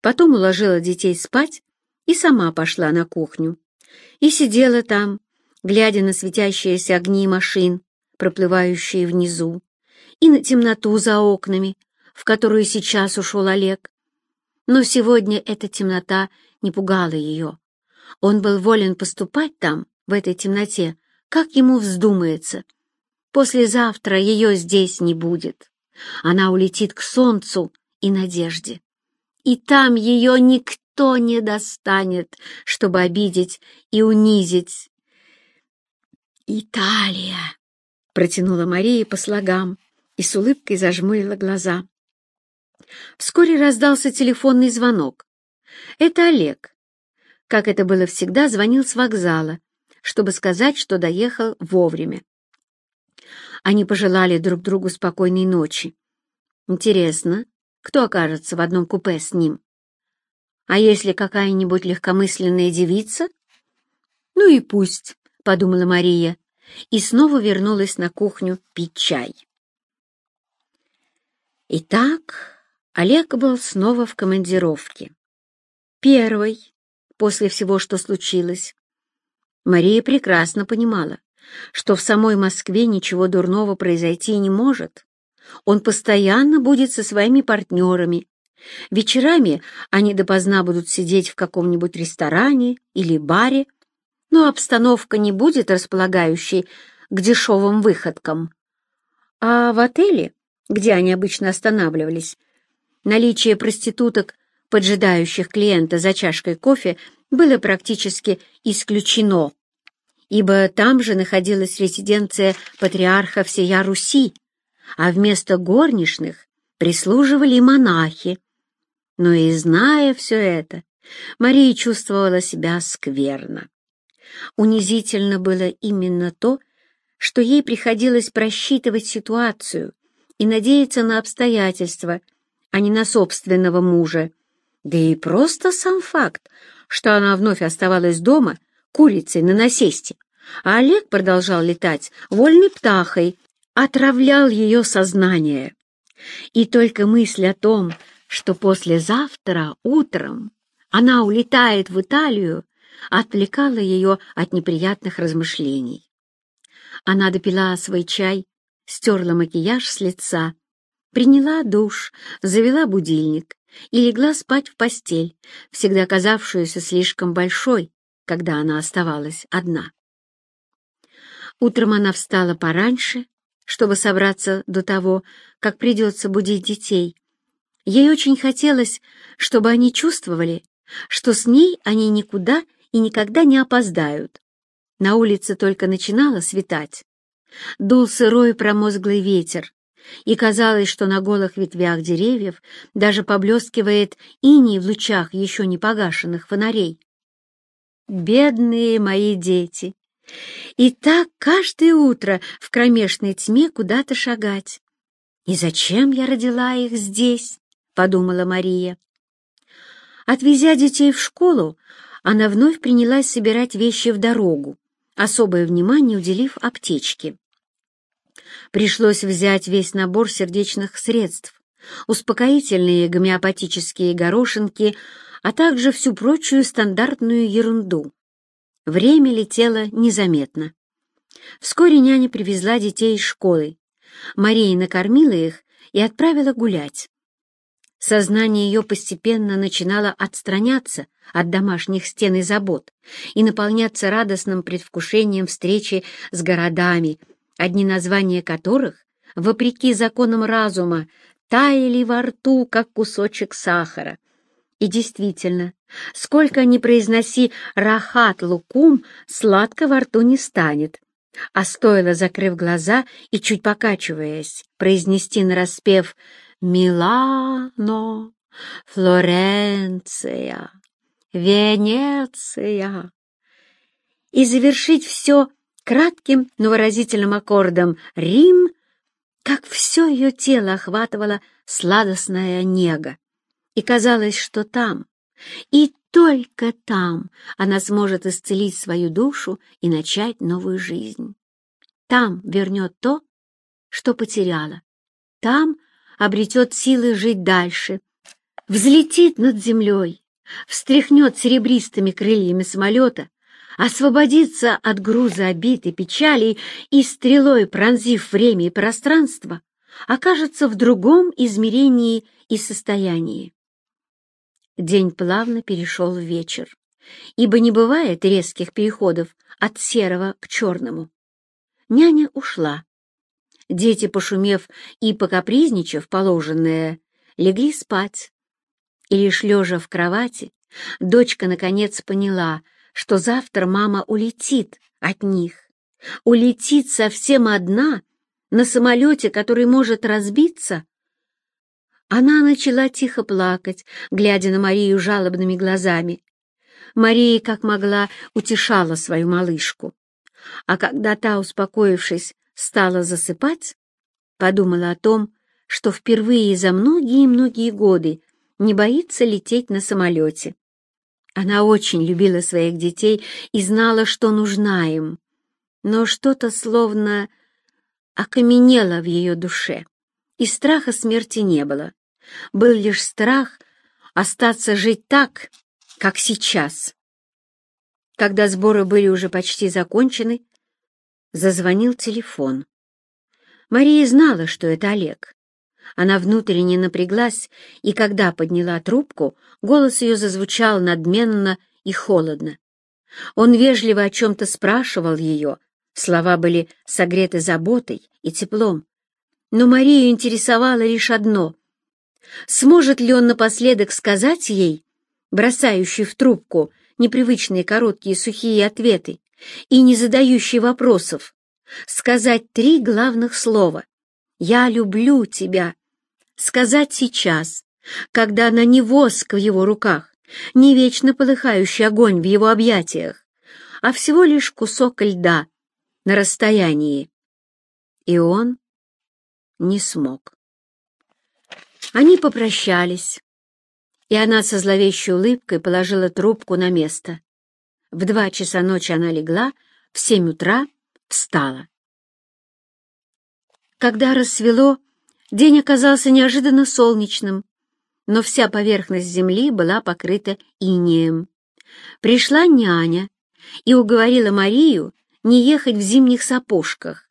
Потом уложила детей спать и сама пошла на кухню. И сидела там, глядя на светящиеся огни машин, проплывающие внизу, и на темноту за окнами, в которую сейчас ушел Олег. Но сегодня эта темнота не пугала ее. Он был волен поступать там, в этой темноте, как ему вздумается. Послезавтра ее здесь не будет. Она улетит к солнцу и надежде. И там ее никто не достанет, чтобы обидеть и унизить. «Италия!» — протянула Мария по слогам и с улыбкой зажмурила глаза. Вскоре раздался телефонный звонок. Это Олег. Как это было всегда, звонил с вокзала, чтобы сказать, что доехал вовремя. Они пожелали друг другу спокойной ночи. Интересно, кто окажется в одном купе с ним? А если какая-нибудь легкомысленная девица? Ну и пусть, — подумала Мария, и снова вернулась на кухню пить чай. Итак, Олег был снова в командировке. Первый, после всего, что случилось. Мария прекрасно понимала, что в самой Москве ничего дурного произойти не может. Он постоянно будет со своими партнерами. Вечерами они допоздна будут сидеть в каком-нибудь ресторане или баре, но обстановка не будет располагающей к дешевым выходкам. А в отеле, где они обычно останавливались, Наличие проституток, поджидающих клиента за чашкой кофе, было практически исключено, ибо там же находилась резиденция патриарха всея Руси, а вместо горничных прислуживали монахи. Но и зная все это, Мария чувствовала себя скверно. Унизительно было именно то, что ей приходилось просчитывать ситуацию и надеяться на обстоятельства — а не на собственного мужа. Да и просто сам факт, что она вновь оставалась дома курицей на насесте, а Олег продолжал летать вольной птахой, отравлял ее сознание. И только мысль о том, что послезавтра утром она улетает в Италию, отвлекала ее от неприятных размышлений. Она допила свой чай, стерла макияж с лица Приняла душ, завела будильник и легла спать в постель, всегда казавшуюся слишком большой, когда она оставалась одна. Утром она встала пораньше, чтобы собраться до того, как придется будить детей. Ей очень хотелось, чтобы они чувствовали, что с ней они никуда и никогда не опоздают. На улице только начинало светать. Дул сырой промозглый ветер, и казалось, что на голых ветвях деревьев даже поблескивает иней в лучах еще не погашенных фонарей. Бедные мои дети! И так каждое утро в кромешной тьме куда-то шагать. «И зачем я родила их здесь?» — подумала Мария. Отвезя детей в школу, она вновь принялась собирать вещи в дорогу, особое внимание уделив аптечке. Пришлось взять весь набор сердечных средств, успокоительные гомеопатические горошинки, а также всю прочую стандартную ерунду. Время летело незаметно. Вскоре няня привезла детей из школы. Мария накормила их и отправила гулять. Сознание ее постепенно начинало отстраняться от домашних стен и забот и наполняться радостным предвкушением встречи с городами, одни названия которых, вопреки законам разума, таяли во рту, как кусочек сахара. И действительно, сколько ни произноси «рахат лукум», сладко во рту не станет. А стоило, закрыв глаза и чуть покачиваясь, произнести нараспев «Милано», «Флоренция», «Венеция» и завершить все кратким, но выразительным аккордом «Рим», как все ее тело охватывала сладостная нега. И казалось, что там, и только там она сможет исцелить свою душу и начать новую жизнь. Там вернет то, что потеряла. Там обретет силы жить дальше, взлетит над землей, встряхнет серебристыми крыльями самолета, освободится от груза обид и печалей и, стрелой пронзив время и пространство, окажется в другом измерении и состоянии. День плавно перешел в вечер, ибо не бывает резких переходов от серого к черному. Няня ушла. Дети, пошумев и покапризничав положенное, легли спать. И лишь лежа в кровати, дочка наконец поняла, что завтра мама улетит от них. Улетит совсем одна на самолете, который может разбиться. Она начала тихо плакать, глядя на Марию жалобными глазами. Мария, как могла, утешала свою малышку. А когда та, успокоившись, стала засыпать, подумала о том, что впервые за многие-многие годы не боится лететь на самолете. Она очень любила своих детей и знала, что нужна им, но что-то словно окаменело в ее душе, и страха смерти не было. Был лишь страх остаться жить так, как сейчас. Когда сборы были уже почти закончены, зазвонил телефон. Мария знала, что это Олег. Она внутренне напряглась, и когда подняла трубку, голос ее зазвучал надменно и холодно. Он вежливо о чем-то спрашивал ее, слова были согреты заботой и теплом. Но Марию интересовало лишь одно — сможет ли он напоследок сказать ей, бросающей в трубку непривычные короткие сухие ответы и не задающий вопросов, сказать три главных слова «Я люблю тебя», сказать сейчас, когда на не воск в его руках, не вечно полыхающий огонь в его объятиях, а всего лишь кусок льда на расстоянии. И он не смог. Они попрощались и она со зловещей улыбкой положила трубку на место. В два часа ночи она легла, в семь утра встала. Когда рассвело, день оказался неожиданно солнечным, но вся поверхность земли была покрыта инеем. Пришла няня и уговорила Марию не ехать в зимних сапожках.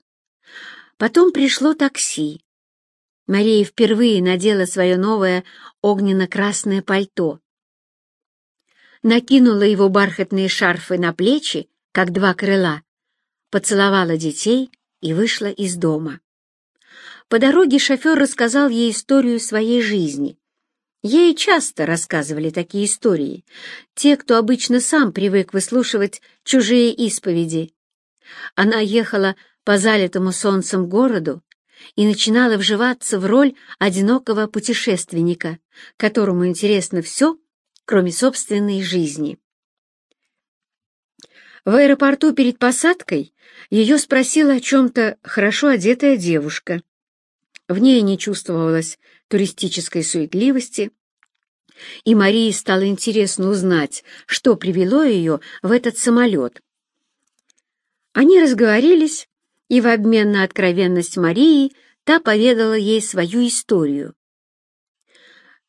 Потом пришло такси. Мария впервые надела свое новое огненно-красное пальто. Накинула его бархатные шарфы на плечи, как два крыла, поцеловала детей и вышла из дома. По дороге шофер рассказал ей историю своей жизни. Ей часто рассказывали такие истории, те, кто обычно сам привык выслушивать чужие исповеди. Она ехала по залитому солнцем городу, и начинала вживаться в роль одинокого путешественника, которому интересно все, кроме собственной жизни. В аэропорту перед посадкой ее спросила о чем-то хорошо одетая девушка. В ней не чувствовалось туристической суетливости, и Марии стало интересно узнать, что привело ее в этот самолет. Они разговорились, и в обмен на откровенность Марии та поведала ей свою историю.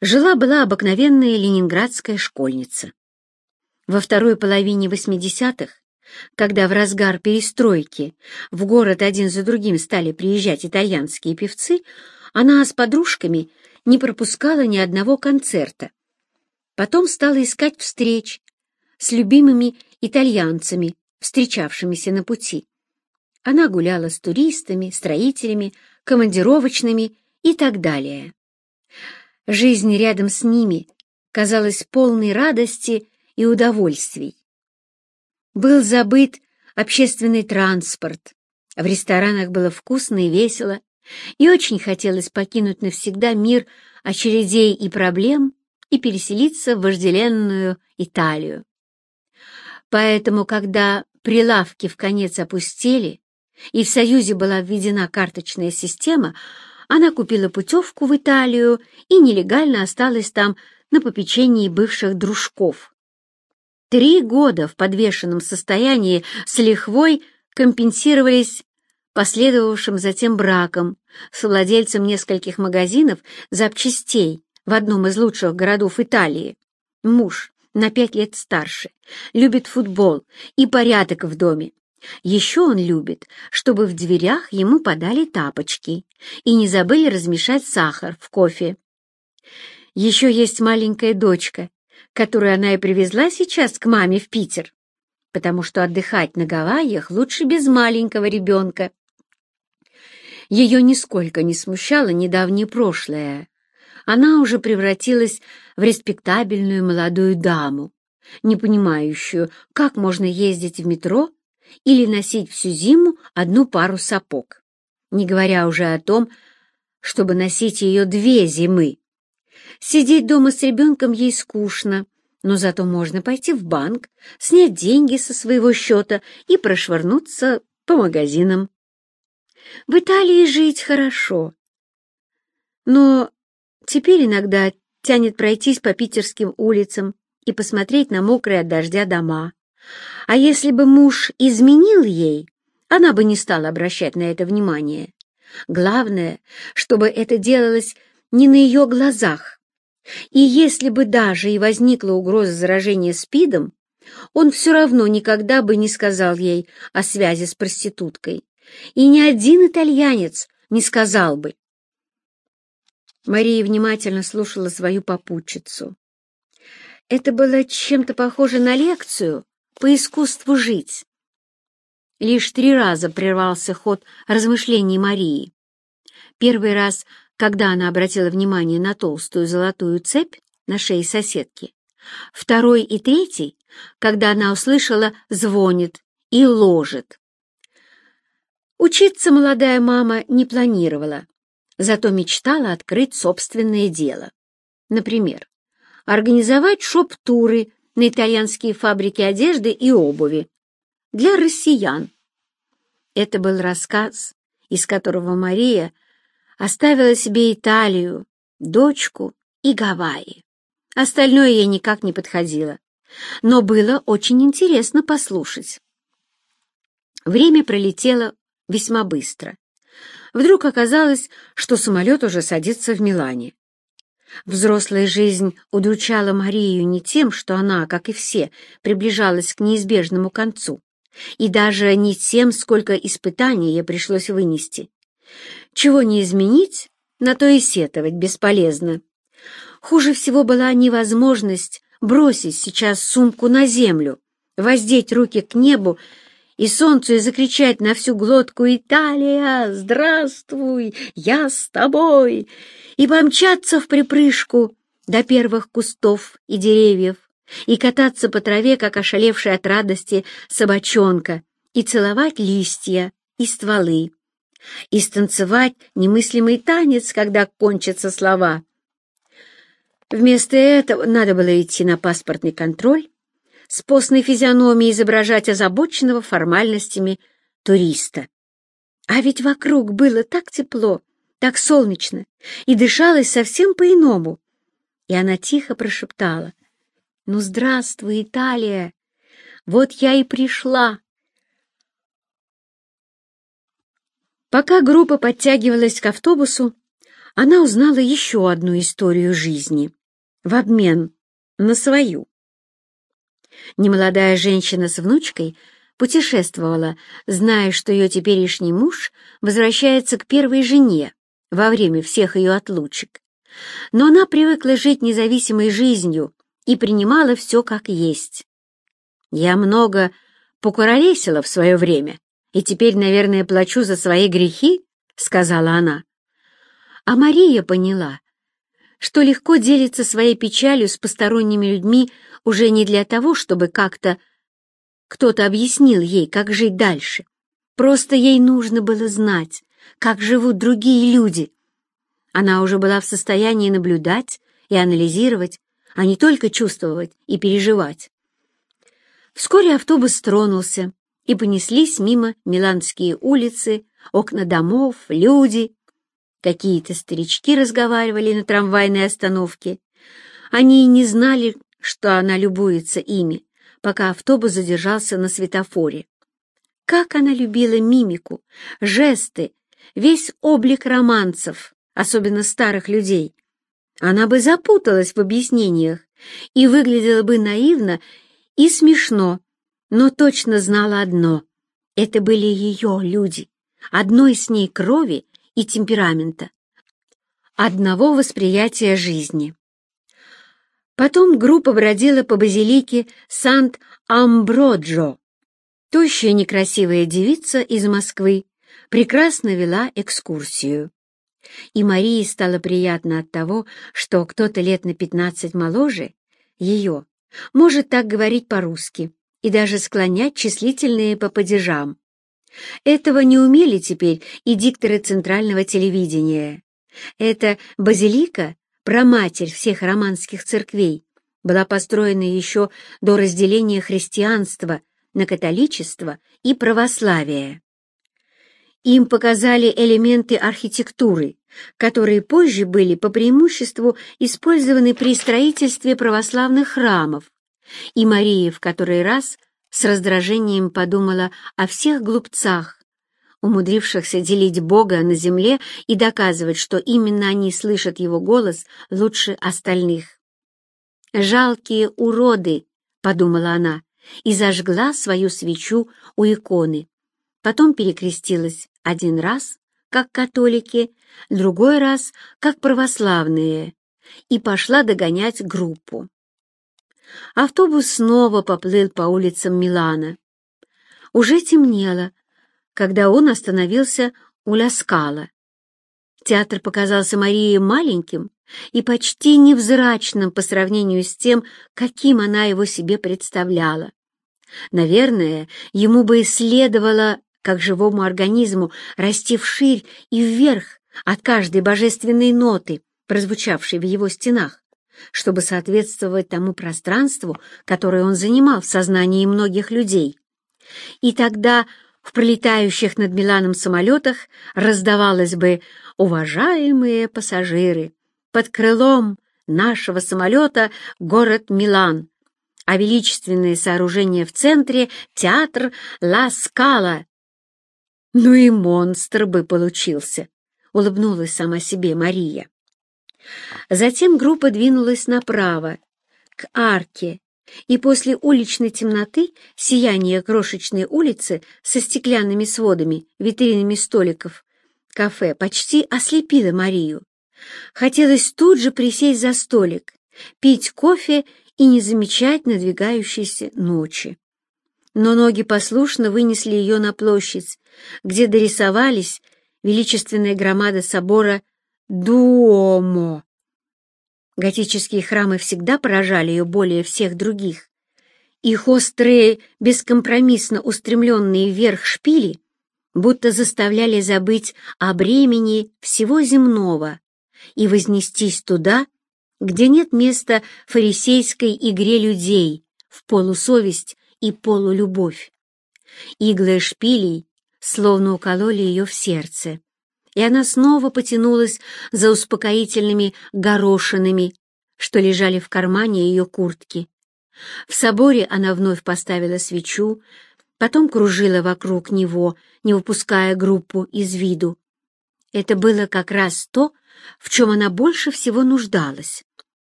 Жила-была обыкновенная ленинградская школьница. Во второй половине 80-х, когда в разгар перестройки в город один за другим стали приезжать итальянские певцы, она с подружками не пропускала ни одного концерта. Потом стала искать встреч с любимыми итальянцами, встречавшимися на пути. Она гуляла с туристами, строителями, командировочными и так далее. Жизнь рядом с ними казалась полной радости и удовольствий. Был забыт общественный транспорт, в ресторанах было вкусно и весело, и очень хотелось покинуть навсегда мир очередей и проблем и переселиться в вожделенную Италию. Поэтому, когда прилавки в конец опустели, и в Союзе была введена карточная система, она купила путевку в Италию и нелегально осталась там на попечении бывших дружков. Три года в подвешенном состоянии с лихвой компенсировались последовавшим затем браком с владельцем нескольких магазинов запчастей в одном из лучших городов Италии. Муж на пять лет старше, любит футбол и порядок в доме. Еще он любит, чтобы в дверях ему подали тапочки и не забыли размешать сахар в кофе. Еще есть маленькая дочка, которую она и привезла сейчас к маме в Питер, потому что отдыхать на Гавайях лучше без маленького ребенка. Ее нисколько не смущало недавнее прошлое. Она уже превратилась в респектабельную молодую даму, не понимающую, как можно ездить в метро или носить всю зиму одну пару сапог, не говоря уже о том, чтобы носить ее две зимы. Сидеть дома с ребенком ей скучно, но зато можно пойти в банк, снять деньги со своего счета и прошвырнуться по магазинам. В Италии жить хорошо, но теперь иногда тянет пройтись по питерским улицам и посмотреть на мокрые от дождя дома. А если бы муж изменил ей, она бы не стала обращать на это внимание. Главное, чтобы это делалось не на ее глазах. И если бы даже и возникла угроза заражения СПИДом, он все равно никогда бы не сказал ей о связи с проституткой. И ни один итальянец не сказал бы. Мария внимательно слушала свою попутчицу. Это было чем-то похоже на лекцию по искусству жить. Лишь три раза прервался ход размышлений Марии. Первый раз, когда она обратила внимание на толстую золотую цепь на шее соседки. Второй и третий, когда она услышала «звонит» и «ложит». Учиться молодая мама не планировала, зато мечтала открыть собственное дело. Например, организовать шоп-туры на итальянские фабрики одежды и обуви для россиян. Это был рассказ, из которого Мария оставила себе Италию, дочку и Гавайи. Остальное ей никак не подходило, но было очень интересно послушать. Время пролетело весьма быстро. Вдруг оказалось, что самолет уже садится в Милане. Взрослая жизнь удручала Марию не тем, что она, как и все, приближалась к неизбежному концу, и даже не тем, сколько испытаний ей пришлось вынести. Чего не изменить, на то и сетовать бесполезно. Хуже всего была невозможность бросить сейчас сумку на землю, воздеть руки к небу и солнцу и закричать на всю глотку «Италия, здравствуй, я с тобой!» и помчаться в припрыжку до первых кустов и деревьев, и кататься по траве, как ошалевшая от радости собачонка, и целовать листья и стволы, и станцевать немыслимый танец, когда кончатся слова. Вместо этого надо было идти на паспортный контроль, с постной физиономией изображать озабоченного формальностями туриста. А ведь вокруг было так тепло, так солнечно, и дышалось совсем по-иному. И она тихо прошептала, «Ну, здравствуй, Италия! Вот я и пришла!» Пока группа подтягивалась к автобусу, она узнала еще одну историю жизни в обмен на свою. Немолодая женщина с внучкой путешествовала, зная, что ее теперешний муж возвращается к первой жене во время всех ее отлучек. Но она привыкла жить независимой жизнью и принимала все как есть. Я много покуролесила в свое время, и теперь, наверное, плачу за свои грехи, — сказала она. А Мария поняла, что легко делится своей печалью с посторонними людьми уже не для того, чтобы как-то кто-то объяснил ей, как жить дальше. Просто ей нужно было знать, как живут другие люди. Она уже была в состоянии наблюдать и анализировать, а не только чувствовать и переживать. Вскоре автобус тронулся, и понеслись мимо миланские улицы, окна домов, люди, Какие-то старички разговаривали на трамвайной остановке. Они не знали, что она любуется ими, пока автобус задержался на светофоре. Как она любила мимику, жесты, весь облик романцев, особенно старых людей. она бы запуталась в объяснениях и выглядела бы наивно и смешно, но точно знала одно — это были ее люди, одной с ней крови и темперамента, одного восприятия жизни. Потом группа бродила по базилике Сант-Амброджо. Тощая некрасивая девица из Москвы прекрасно вела экскурсию. И Марии стало приятно от того, что кто-то лет на пятнадцать моложе ее может так говорить по-русски и даже склонять числительные по падежам. Этого не умели теперь и дикторы центрального телевидения. Эта базилика праматерь всех романских церквей, была построена еще до разделения христианства на католичество и православие. Им показали элементы архитектуры, которые позже были по преимуществу использованы при строительстве православных храмов, и Мария в который раз с раздражением подумала о всех глупцах, умудрившихся делить Бога на земле и доказывать, что именно они слышат его голос лучше остальных. «Жалкие уроды!» — подумала она и зажгла свою свечу у иконы. Потом перекрестилась один раз, как католики, другой раз, как православные, и пошла догонять группу. Автобус снова поплыл по улицам Милана. Уже темнело, когда он остановился у Ляскала. Театр показался Марии маленьким и почти невзрачным по сравнению с тем, каким она его себе представляла. Наверное, ему бы следовало, как живому организму, расти вширь и вверх от каждой божественной ноты, прозвучавшей в его стенах, чтобы соответствовать тому пространству, которое он занимал в сознании многих людей. И тогда в пролетающих над Миланом самолетах раздавалось бы «Уважаемые пассажиры, под крылом нашего самолета город Милан, а величественное сооружение в центре — театр Ла Скала». «Ну и монстр бы получился», — улыбнулась сама себе Мария. Затем группа двинулась направо, к арке, и после уличной темноты сияние крошечной улицы со стеклянными сводами, витринами столиков, кафе почти ослепило Марию. Хотелось тут же присесть за столик, пить кофе и не замечать надвигающейся ночи. Но ноги послушно вынесли ее на площадь, где дорисовались величественная громада собора Дуомо Готические храмы всегда поражали ее более всех других. Их острые, бескомпромиссно устремленные вверх шпили будто заставляли забыть о бремени всего земного и вознестись туда, где нет места фарисейской игре людей в полусовесть и полулюбовь. Иглы шпилей словно укололи ее в сердце и она снова потянулась за успокоительными горошинами, что лежали в кармане ее куртки. В соборе она вновь поставила свечу, потом кружила вокруг него, не выпуская группу из виду. Это было как раз то, в чем она больше всего нуждалась.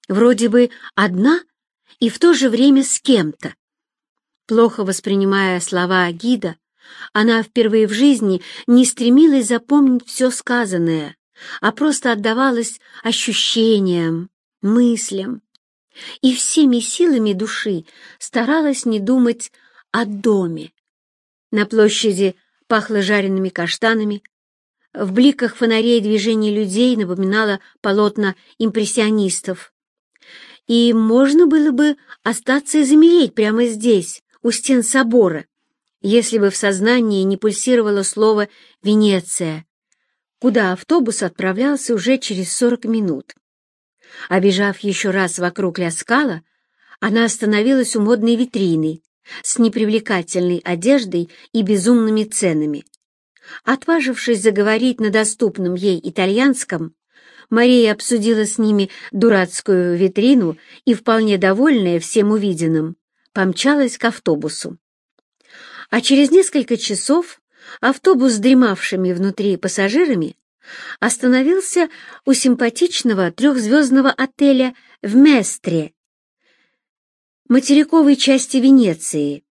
Вроде бы одна и в то же время с кем-то. Плохо воспринимая слова гида, она впервые в жизни не стремилась запомнить все сказанное, а просто отдавалась ощущениям, мыслям и всеми силами души старалась не думать о доме. На площади пахло жареными каштанами, в бликах фонарей движение людей напоминало полотна импрессионистов. И можно было бы остаться и замереть прямо здесь, у стен собора, если бы в сознании не пульсировало слово «Венеция», куда автобус отправлялся уже через сорок минут. Обежав еще раз вокруг Ляскала, она остановилась у модной витрины с непривлекательной одеждой и безумными ценами. Отважившись заговорить на доступном ей итальянском, Мария обсудила с ними дурацкую витрину и, вполне довольная всем увиденным, помчалась к автобусу а через несколько часов автобус с дремавшими внутри пассажирами остановился у симпатичного трехзвездного отеля в Местре, материковой части Венеции.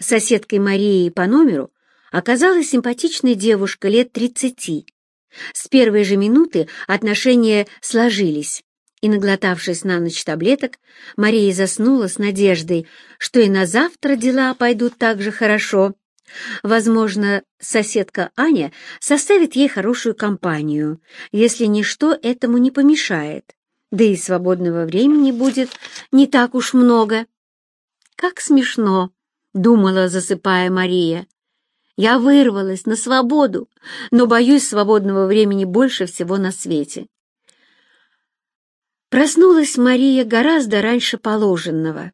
Соседкой Марии по номеру оказалась симпатичная девушка лет тридцати. С первой же минуты отношения сложились, и, наглотавшись на ночь таблеток, Мария заснула с надеждой, что и на завтра дела пойдут так же хорошо. Возможно, соседка Аня составит ей хорошую компанию, если ничто этому не помешает, да и свободного времени будет не так уж много. «Как смешно!» — думала, засыпая Мария. «Я вырвалась на свободу, но боюсь свободного времени больше всего на свете». Проснулась Мария гораздо раньше положенного,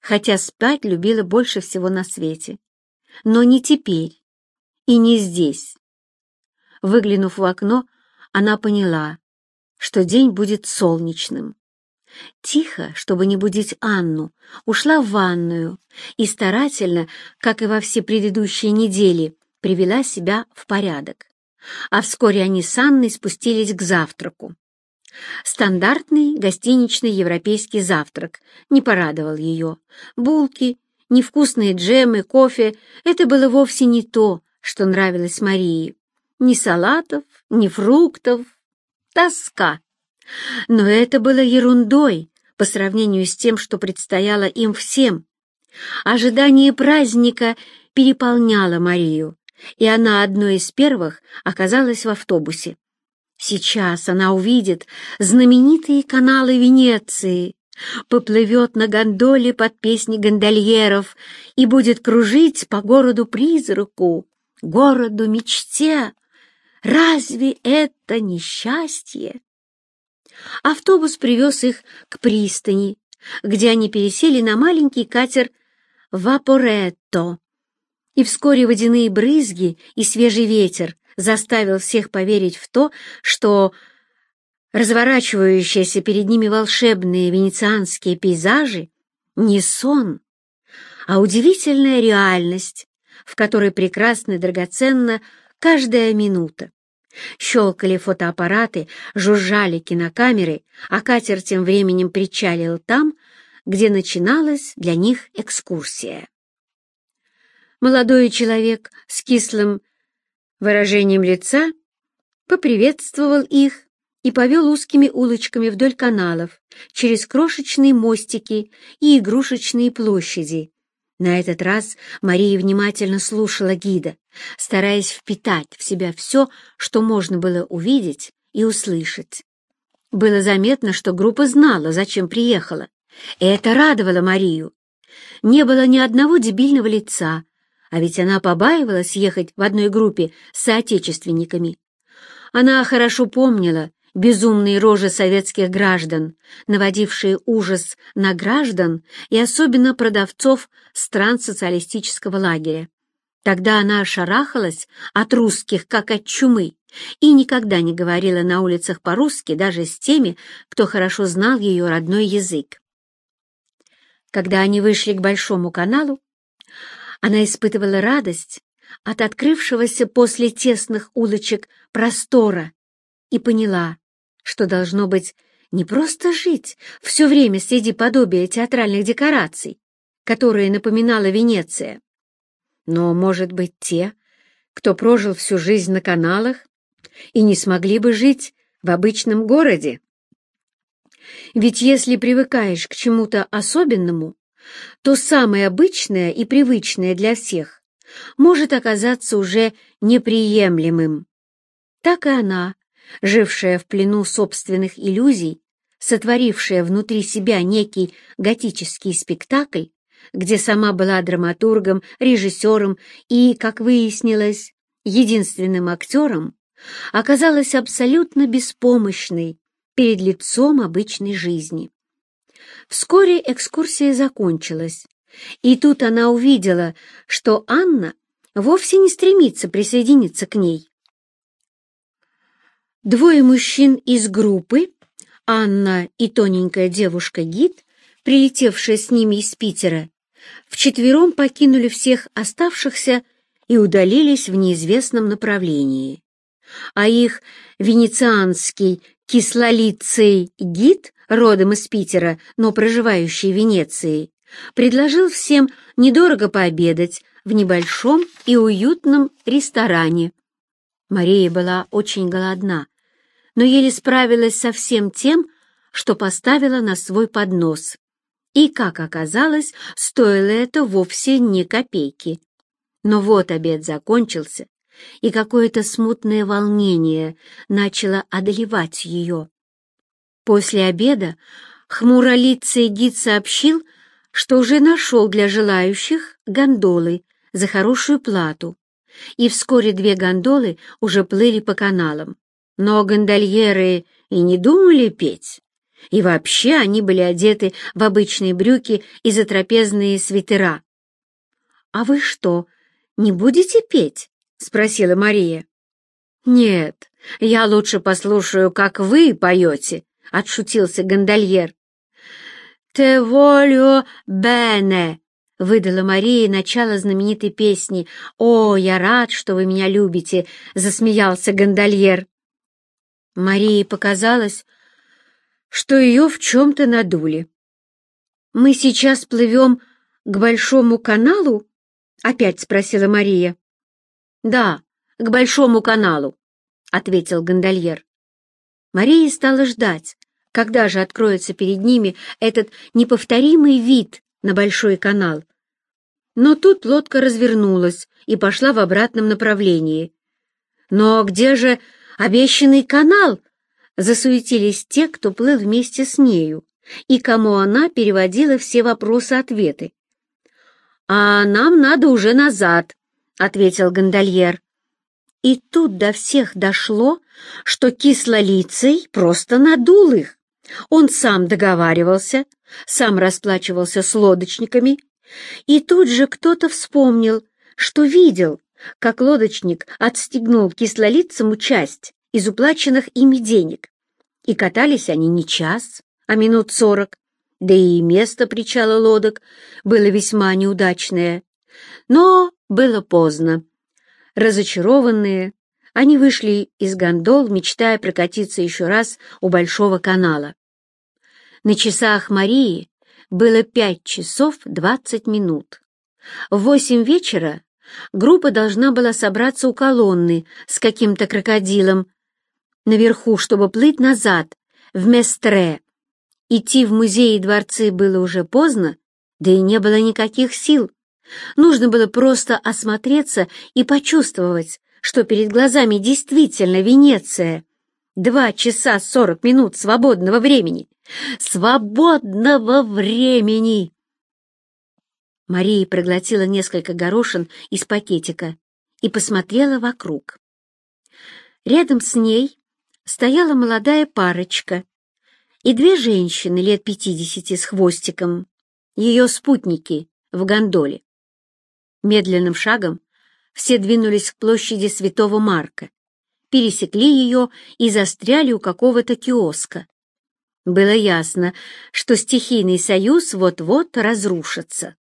хотя спать любила больше всего на свете. Но не теперь и не здесь. Выглянув в окно, она поняла, что день будет солнечным. Тихо, чтобы не будить Анну, ушла в ванную и старательно, как и во все предыдущие недели, привела себя в порядок. А вскоре они с Анной спустились к завтраку. Стандартный гостиничный европейский завтрак не порадовал ее. Булки, невкусные джемы, кофе — это было вовсе не то, что нравилось Марии. Ни салатов, ни фруктов. Тоска. Но это было ерундой по сравнению с тем, что предстояло им всем. Ожидание праздника переполняло Марию, и она одной из первых оказалась в автобусе. Сейчас она увидит знаменитые каналы Венеции, поплывет на гондоле под песни гондольеров и будет кружить по городу-призраку, городу-мечте. Разве это не счастье? Автобус привез их к пристани, где они пересели на маленький катер «Вапоретто». И вскоре водяные брызги и свежий ветер заставил всех поверить в то, что разворачивающиеся перед ними волшебные венецианские пейзажи не сон, а удивительная реальность, в которой прекрасна и драгоценна каждая минута. Щелкали фотоаппараты, жужжали кинокамеры, а катер тем временем причалил там, где начиналась для них экскурсия. Молодой человек с кислым выражением лица поприветствовал их и повел узкими улочками вдоль каналов, через крошечные мостики и игрушечные площади, на этот раз Мария внимательно слушала гида, стараясь впитать в себя все, что можно было увидеть и услышать. Было заметно, что группа знала, зачем приехала, и это радовало Марию. Не было ни одного дебильного лица, а ведь она побаивалась ехать в одной группе с соотечественниками. Она хорошо помнила, безумные рожи советских граждан, наводившие ужас на граждан и особенно продавцов стран социалистического лагеря. Тогда она шарахалась от русских, как от чумы, и никогда не говорила на улицах по-русски даже с теми, кто хорошо знал ее родной язык. Когда они вышли к Большому каналу, она испытывала радость от открывшегося после тесных улочек простора и поняла, что должно быть не просто жить все время среди подобия театральных декораций, которые напоминала Венеция, но, может быть, те, кто прожил всю жизнь на каналах и не смогли бы жить в обычном городе. Ведь если привыкаешь к чему-то особенному, то самое обычное и привычное для всех может оказаться уже неприемлемым. Так и она жившая в плену собственных иллюзий, сотворившая внутри себя некий готический спектакль, где сама была драматургом, режиссером и, как выяснилось, единственным актером, оказалась абсолютно беспомощной перед лицом обычной жизни. Вскоре экскурсия закончилась, и тут она увидела, что Анна вовсе не стремится присоединиться к ней. Двое мужчин из группы, Анна и тоненькая девушка-гид, прилетевшая с ними из Питера, вчетвером покинули всех оставшихся и удалились в неизвестном направлении. а их венецианский кислолицый гид, родом из Питера, но проживающий в Венеции, предложил всем недорого пообедать в небольшом и уютном ресторане. Мария была очень голодна, но еле справилась со всем тем, что поставила на свой поднос. И, как оказалось, стоило это вовсе не копейки. Но вот обед закончился, и какое-то смутное волнение начало одолевать ее. После обеда хмуролицый гид сообщил, что уже нашел для желающих гондолы за хорошую плату, и вскоре две гондолы уже плыли по каналам. Но гондольеры и не думали петь. И вообще они были одеты в обычные брюки и затрапезные свитера. «А вы что, не будете петь?» — спросила Мария. «Нет, я лучше послушаю, как вы поете», — отшутился гондольер. «Те волю бене», — выдала Мария начало знаменитой песни. «О, я рад, что вы меня любите», — засмеялся гондольер. Марии показалось, что ее в чем-то надули. «Мы сейчас плывем к Большому каналу?» — опять спросила Мария. «Да, к Большому каналу», — ответил гондольер. Мария стала ждать, когда же откроется перед ними этот неповторимый вид на Большой канал. Но тут лодка развернулась и пошла в обратном направлении. «Но где же обещанный канал?» засуетились те, кто плыл вместе с нею, и кому она переводила все вопросы-ответы. «А нам надо уже назад», — ответил гондольер. И тут до всех дошло, что кислолицей просто надул их. Он сам договаривался, сам расплачивался с лодочниками, и тут же кто-то вспомнил, что видел, как лодочник отстегнул кислолицему часть из уплаченных ими денег. И катались они не час, а минут сорок, да и место причала лодок было весьма неудачное. Но было поздно. Разочарованные, они вышли из гондол, мечтая прокатиться еще раз у Большого канала. На часах Марии было пять часов двадцать минут. В восемь вечера группа должна была собраться у колонны с каким-то крокодилом, наверху, чтобы плыть назад, в Местре. Идти в музеи и дворцы было уже поздно, да и не было никаких сил. Нужно было просто осмотреться и почувствовать, что перед глазами действительно Венеция. Два часа сорок минут свободного времени. Свободного времени! Мария проглотила несколько горошин из пакетика и посмотрела вокруг. Рядом с ней стояла молодая парочка и две женщины лет пятидесяти с хвостиком, ее спутники в гондоле. Медленным шагом все двинулись к площади Святого Марка, пересекли ее и застряли у какого-то киоска. Было ясно, что стихийный союз вот-вот разрушится.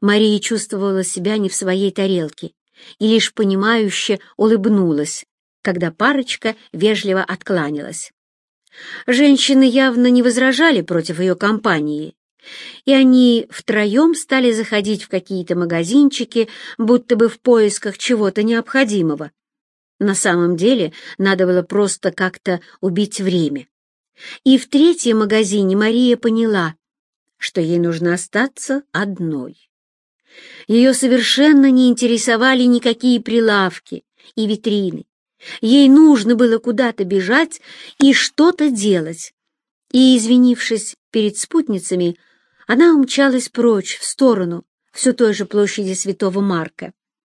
Мария чувствовала себя не в своей тарелке и лишь понимающе улыбнулась, когда парочка вежливо откланялась. Женщины явно не возражали против ее компании, и они втроем стали заходить в какие-то магазинчики, будто бы в поисках чего-то необходимого. На самом деле надо было просто как-то убить время. И в третьем магазине Мария поняла, что ей нужно остаться одной. Ее совершенно не интересовали никакие прилавки и витрины. Ей нужно было куда-то бежать и что-то делать. И, извинившись перед спутницами, она умчалась прочь, в сторону, все той же площади Святого Марка.